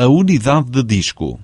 a unidade de disco.